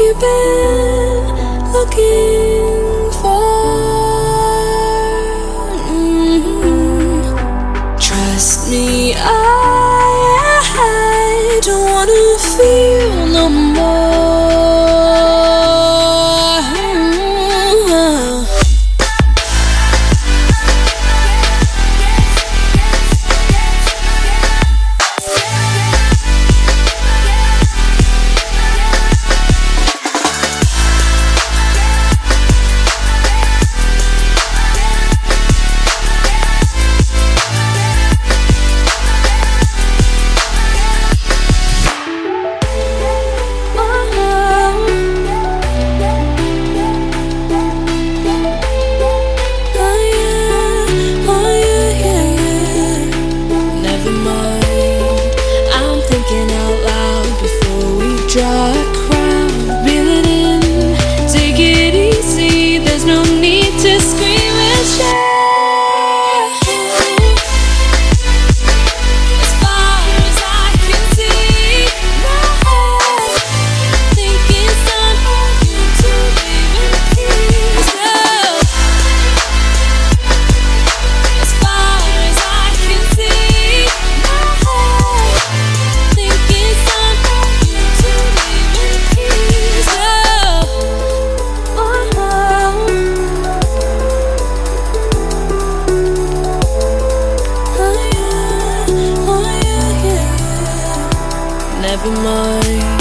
You've been looking for? Mm -hmm. Trust me, I, I don't wanna feel no more. never mind